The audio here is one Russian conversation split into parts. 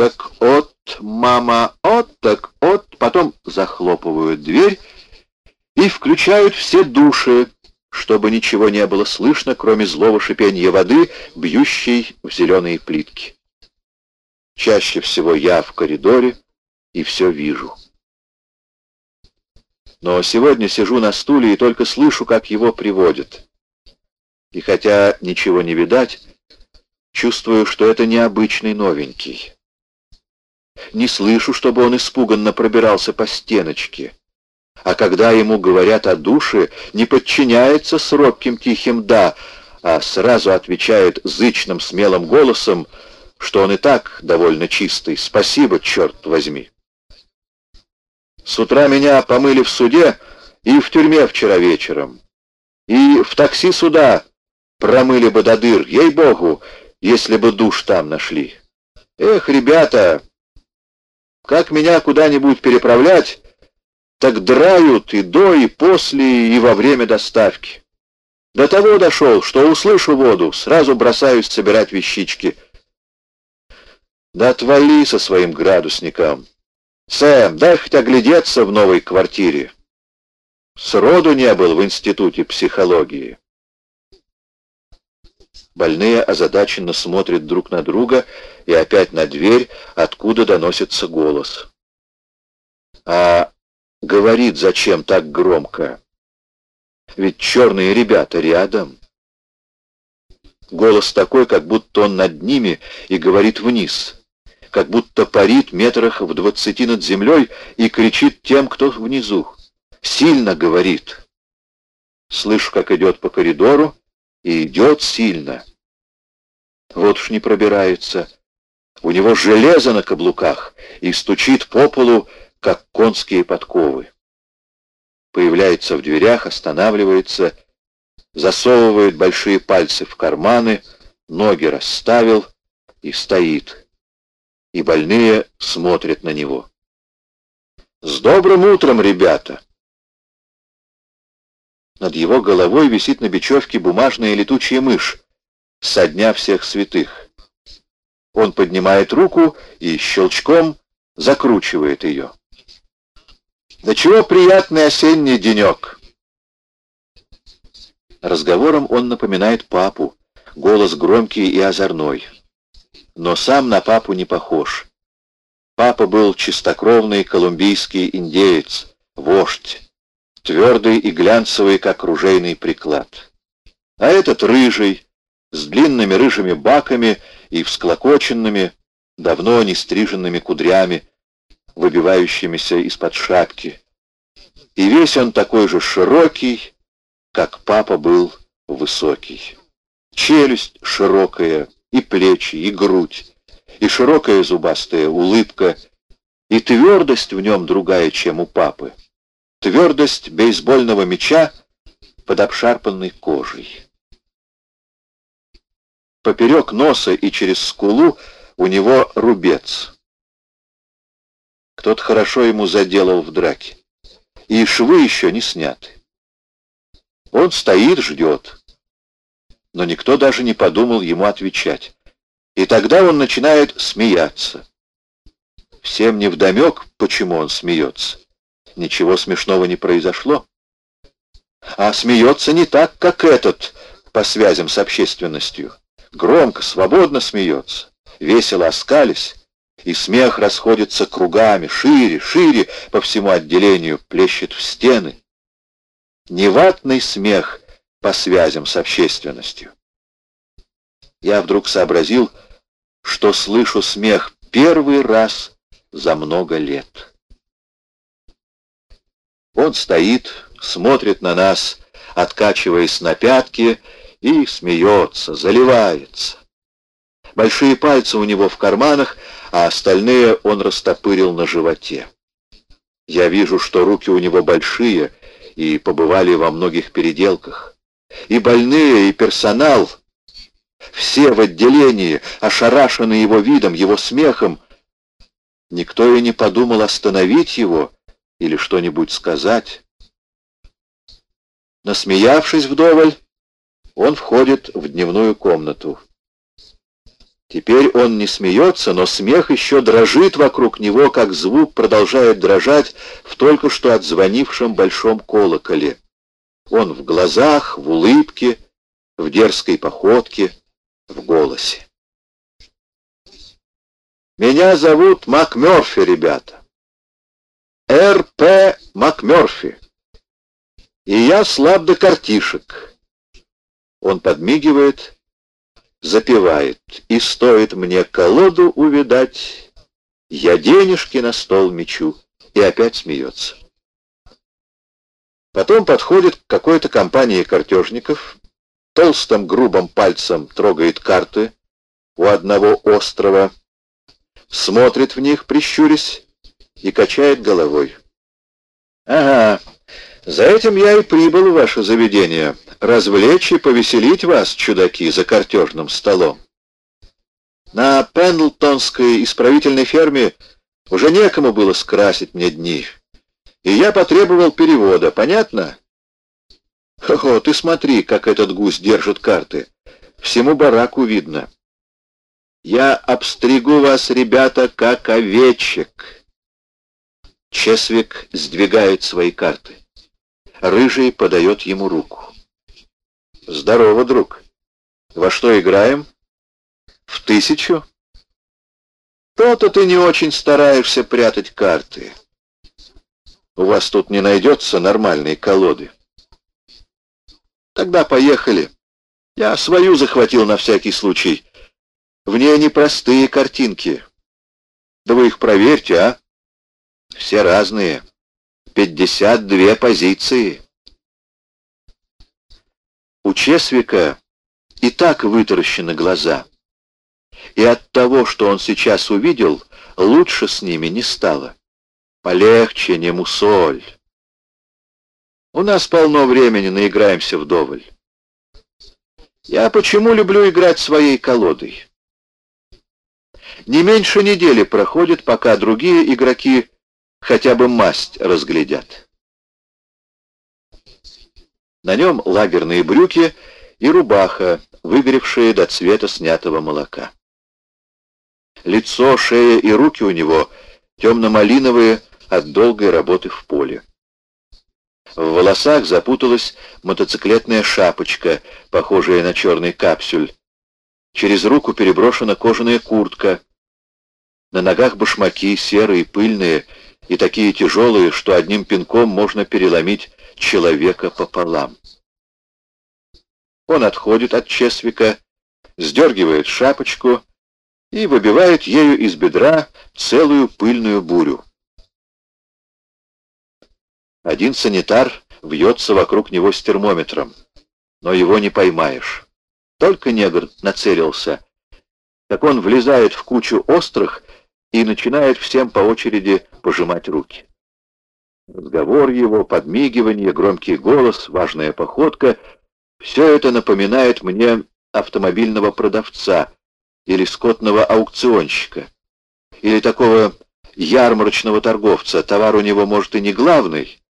так от, мама, от так от, потом захлопывают дверь и включают все души, чтобы ничего не было слышно, кроме злого шипения воды, бьющей в зеленые плитки. Чаще всего я в коридоре и все вижу. Но сегодня сижу на стуле и только слышу, как его приводят. И хотя ничего не видать, чувствую, что это необычный новенький. Не слышу, чтобы он испуганно пробирался по стеночке. А когда ему говорят о душе, не подчиняется с робким тихим «да», а сразу отвечает зычным смелым голосом, что он и так довольно чистый. Спасибо, черт возьми. С утра меня помыли в суде и в тюрьме вчера вечером. И в такси сюда промыли бы до дыр, ей-богу, если бы душ там нашли. Эх, ребята, как меня куда-нибудь переправлять, так драют и до, и после, и во время доставки. До того дошел, что услышу воду, сразу бросаюсь собирать вещички. Да отвали со своим градусником. Сэм, дай хоть оглядеться в новой квартире. Сроду не был в институте психологии. Больные озадаченно смотрят друг на друга и опять на дверь, откуда доносится голос. А говорит зачем так громко? Ведь черные ребята рядом. Голос такой, как будто он над ними и говорит вниз как будто парит метрах в двадцати над землей и кричит тем, кто внизу. Сильно говорит. Слышу, как идет по коридору, и идет сильно. Вот уж не пробирается. У него железо на каблуках и стучит по полу, как конские подковы. Появляется в дверях, останавливается, засовывает большие пальцы в карманы, ноги расставил и стоит и больные смотрят на него. «С добрым утром, ребята!» Над его головой висит на бечевке бумажная летучая мышь со дня всех святых. Он поднимает руку и щелчком закручивает ее. «Да чего приятный осенний денек!» Разговором он напоминает папу, голос громкий и озорной но сам на папу не похож. Папа был чистокровный колумбийский индеец, вождь, твердый и глянцевый, как ружейный приклад. А этот рыжий, с длинными рыжими баками и всклокоченными, давно не стриженными кудрями, выбивающимися из-под шапки. И весь он такой же широкий, как папа был высокий. Челюсть широкая, и плечи, и грудь, и широкая зубастая улыбка, и твердость в нем другая, чем у папы. Твердость бейсбольного мяча под обшарпанной кожей. Поперек носа и через скулу у него рубец. Кто-то хорошо ему заделал в драке. И швы еще не сняты. Он стоит, ждет но никто даже не подумал ему отвечать. И тогда он начинает смеяться. Всем невдомек, почему он смеется. Ничего смешного не произошло. А смеется не так, как этот, по связям с общественностью. Громко, свободно смеется, весело оскались, и смех расходится кругами, шире, шире по всему отделению, плещет в стены. Неватный смех по связям с общественностью. Я вдруг сообразил, что слышу смех первый раз за много лет. Он стоит, смотрит на нас, откачиваясь на пятки, и смеется, заливается. Большие пальцы у него в карманах, а остальные он растопырил на животе. Я вижу, что руки у него большие и побывали во многих переделках. И больные, и персонал, все в отделении, ошарашены его видом, его смехом. Никто и не подумал остановить его или что-нибудь сказать. Насмеявшись вдоволь, он входит в дневную комнату. Теперь он не смеется, но смех еще дрожит вокруг него, как звук продолжает дрожать в только что отзвонившем большом колоколе. Он в глазах, в улыбке, в дерзкой походке, в голосе. Меня зовут МакМёрфи, ребята. Р.П. МакМёрфи. И я слаб до картишек. Он подмигивает, запевает. И стоит мне колоду увидать, я денежки на стол мечу. И опять смеется. Потом подходит к какой-то компании картежников, толстым грубым пальцем трогает карты у одного острова, смотрит в них, прищурясь, и качает головой. «Ага, за этим я и прибыл в ваше заведение, развлечь и повеселить вас, чудаки, за картежным столом. На Пендлтонской исправительной ферме уже некому было скрасить мне дни, и я потребовал перевода, понятно? О, ты смотри, как этот гусь держит карты. Всему бараку видно. Я обстригу вас, ребята, как овечек. Чесвик сдвигает свои карты. Рыжий подает ему руку. Здорово, друг. Во что играем? В тысячу? То-то ты не очень стараешься прятать карты. У вас тут не найдется нормальной колоды. Тогда поехали. Я свою захватил на всякий случай. В ней непростые картинки. Да вы их проверьте, а? Все разные. Пятьдесят две позиции. У Чесвика и так вытаращены глаза. И от того, что он сейчас увидел, лучше с ними не стало. Полегче, не мусоль. У нас полно времени, наиграемся вдоволь. Я почему люблю играть своей колодой? Не меньше недели проходит, пока другие игроки хотя бы масть разглядят. На нем лагерные брюки и рубаха, выгоревшие до цвета снятого молока. Лицо, шея и руки у него темно-малиновые от долгой работы в поле. В волосах запуталась мотоциклетная шапочка, похожая на черный капсюль. Через руку переброшена кожаная куртка. На ногах башмаки, серые, пыльные и такие тяжелые, что одним пинком можно переломить человека пополам. Он отходит от Чесвика, сдергивает шапочку и выбивает ею из бедра целую пыльную бурю. Один санитар вьется вокруг него с термометром, но его не поймаешь. Только негр нацелился, как он влезает в кучу острых и начинает всем по очереди пожимать руки. Разговор его, подмигивание, громкий голос, важная походка — все это напоминает мне автомобильного продавца или скотного аукционщика, или такого ярмарочного торговца. Товар у него, может, и не главный,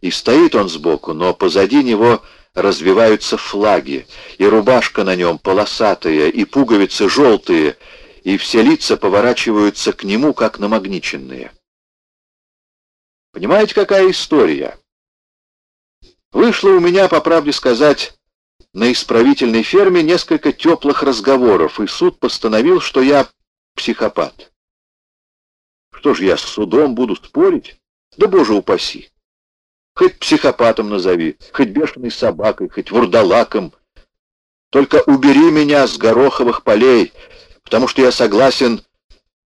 и стоит он сбоку, но позади него развиваются флаги, и рубашка на нем полосатая, и пуговицы желтые, и все лица поворачиваются к нему, как намагниченные. Понимаете, какая история? Вышло у меня, по правде сказать, на исправительной ферме несколько теплых разговоров, и суд постановил, что я психопат. Что ж, я с судом буду спорить? Да, боже упаси! Хоть психопатом назови, хоть бешеной собакой, хоть вурдалаком. Только убери меня с гороховых полей, потому что я согласен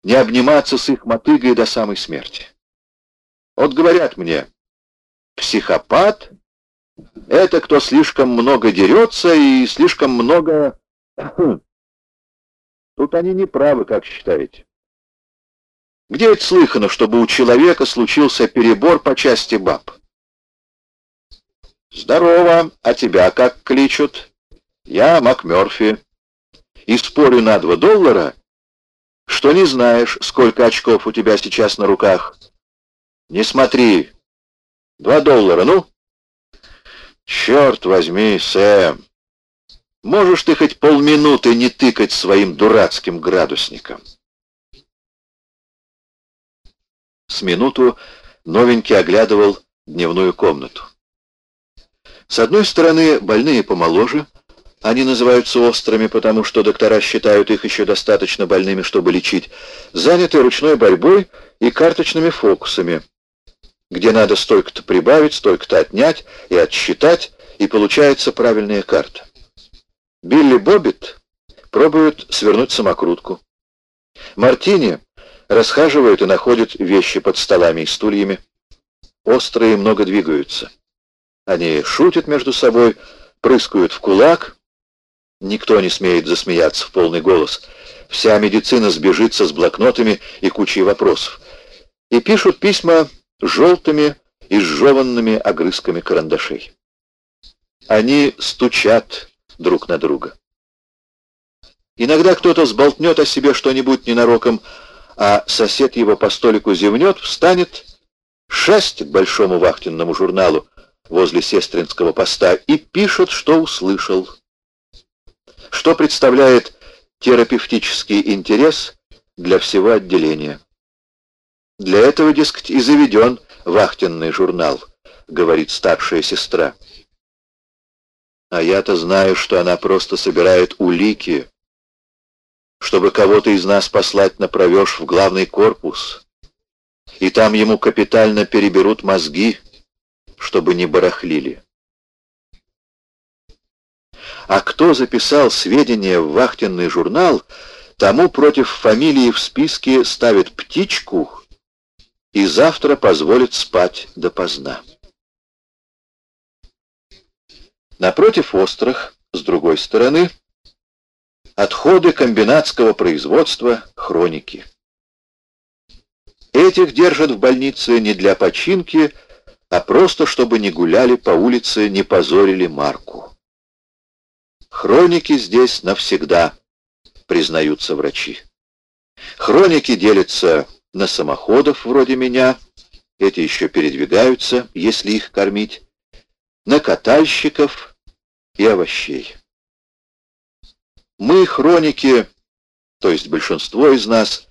не обниматься с их мотыгой до самой смерти. Вот говорят мне, психопат — это кто слишком много дерется и слишком много... Тут они не правы, как считаете. Где это слыхано, чтобы у человека случился перебор по части баб? «Здорово! А тебя как кличут?» «Я МакМёрфи. И спорю на два доллара, что не знаешь, сколько очков у тебя сейчас на руках. Не смотри. Два доллара, ну?» «Черт возьми, Сэм! Можешь ты хоть полминуты не тыкать своим дурацким градусником. С минуту новенький оглядывал дневную комнату. С одной стороны, больные помоложе, они называются острыми, потому что доктора считают их еще достаточно больными, чтобы лечить, заняты ручной борьбой и карточными фокусами, где надо столько-то прибавить, столько-то отнять и отсчитать, и получается правильная карта. Билли Боббит пробует свернуть самокрутку. Мартини расхаживают и находят вещи под столами и стульями. Острые много двигаются. Они шутят между собой, прыскают в кулак. Никто не смеет засмеяться в полный голос. Вся медицина сбежится с блокнотами и кучей вопросов. И пишут письма желтыми и сжеванными огрызками карандашей. Они стучат друг на друга. Иногда кто-то сболтнет о себе что-нибудь ненароком, а сосед его по столику зевнет, встанет, шесть к большому вахтенному журналу возле сестринского поста и пишет, что услышал, что представляет терапевтический интерес для всего отделения. Для этого, дескать, и заведен вахтенный журнал, говорит старшая сестра. А я-то знаю, что она просто собирает улики, чтобы кого-то из нас послать на провеж в главный корпус. И там ему капитально переберут мозги, чтобы не барахлили. А кто записал сведения в вахтенный журнал, тому против фамилии в списке ставит птичку и завтра позволит спать допоздна. Напротив острых, с другой стороны, отходы комбинатского производства хроники. Этих держат в больнице не для починки, а просто чтобы не гуляли по улице, не позорили марку. Хроники здесь навсегда, признаются врачи. Хроники делятся на самоходов вроде меня, эти еще передвигаются, если их кормить, на катальщиков, и овощей. Мы, хроники, то есть большинство из нас,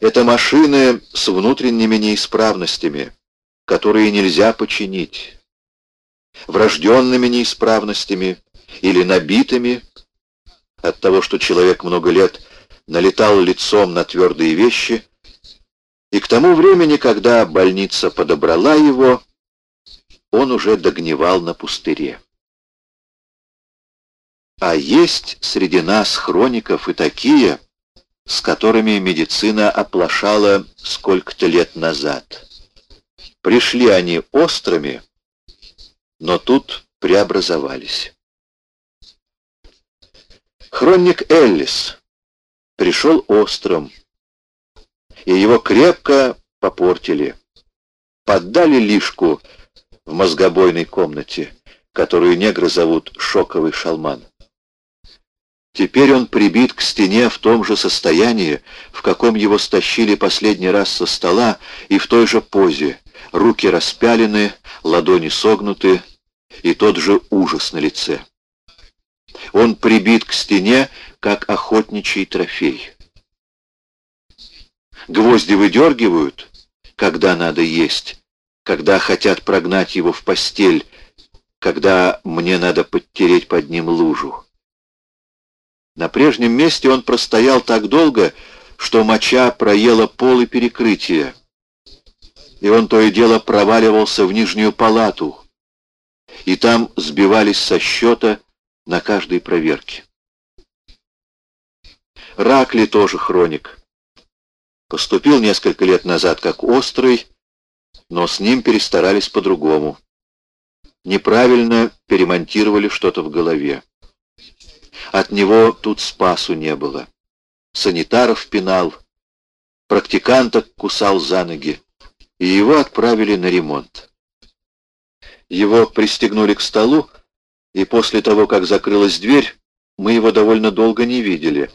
это машины с внутренними неисправностями, которые нельзя починить, врожденными неисправностями или набитыми от того, что человек много лет налетал лицом на твердые вещи, и к тому времени, когда больница подобрала его, он уже догнивал на пустыре. А есть среди нас хроников и такие, с которыми медицина оплошала сколько-то лет назад. Пришли они острыми, но тут преобразовались. Хроник Эллис пришел острым, и его крепко попортили. Поддали лишку в мозгобойной комнате, которую негры зовут «шоковый шалман». Теперь он прибит к стене в том же состоянии, в каком его стащили последний раз со стола, и в той же позе. Руки распялены, ладони согнуты, и тот же ужас на лице. Он прибит к стене, как охотничий трофей. Гвозди выдергивают, когда надо есть, когда хотят прогнать его в постель, когда мне надо подтереть под ним лужу. На прежнем месте он простоял так долго, что моча проела пол и перекрытие. И он то и дело проваливался в нижнюю палату, и там сбивались со счета на каждой проверке. Ракли тоже хроник. Поступил несколько лет назад как острый, но с ним перестарались по-другому. Неправильно перемонтировали что-то в голове. От него тут спасу не было. Санитаров пинал, практиканток кусал за ноги, и его отправили на ремонт. Его пристегнули к столу, и после того, как закрылась дверь, мы его довольно долго не видели,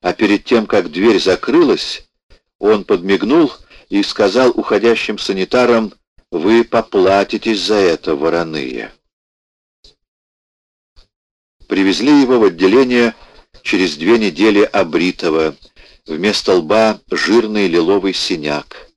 а перед тем, как дверь закрылась, он подмигнул и сказал уходящим санитарам, «Вы поплатитесь за это, вороные». Привезли его в отделение через две недели обритого, вместо лба жирный лиловый синяк.